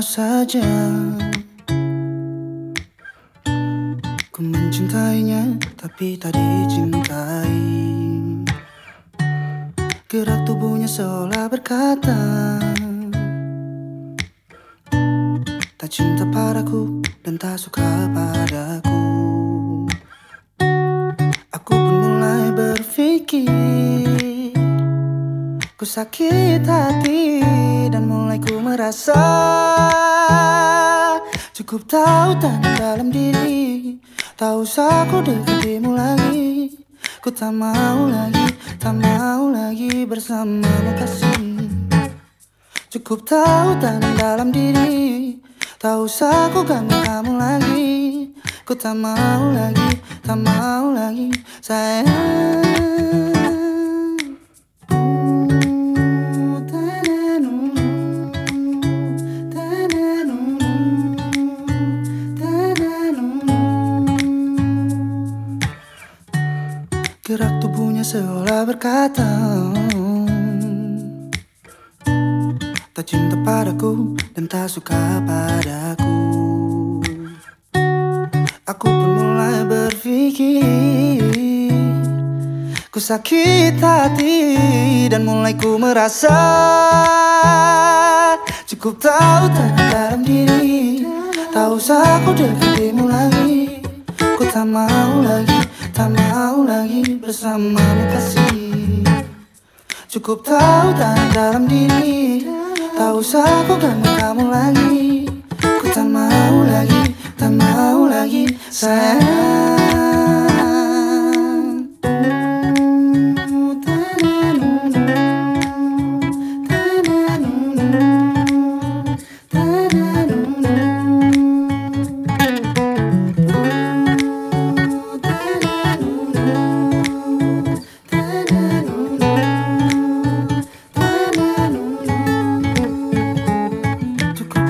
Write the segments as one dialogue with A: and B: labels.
A: saja. Ku mencintainya tapi tak dicintai. Gerak tubuhnya seolah berkata Tak cinta padaku dan tak suka padaku. Aku pun mulai berpikir Ku sakit hati dan mulai ku merasa Cukup tahu tanam dalam diri. Tak usah ku dekatimu lagi Ku tak mau lagi, tak mau lagi bersamamu kasih. Cukup tahu tanam dalam diri Tak usah ku ganggu kamu lagi Ku tak mau lagi, tak mau lagi sayang Gerak tubuhnya seolah berkata Tak cinta padaku dan tak suka padaku. Aku pun mulai berpikir Ku sakit hati dan mulai ku merasa Cukup tahu tanam dalam diri. Tak usah ku dekatimu lagi Ku tak mau lagi, tak mau lagi bersamamu kasih. Cukup tahu tanam dalam diri. Tak usah ku ganggu kamu lagi. Ku tak mau lagi, tak mau lagi sayang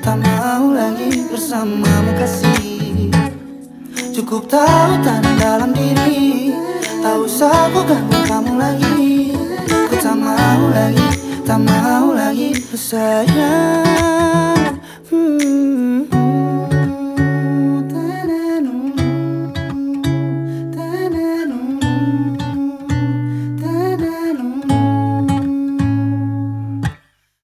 A: tak mau lagi bersamamu kasih. Cukup tahu tanam dalam diri. Tak usah ku ganggu kamu lagi. Ku tak mau lagi, tak mau lagi sayang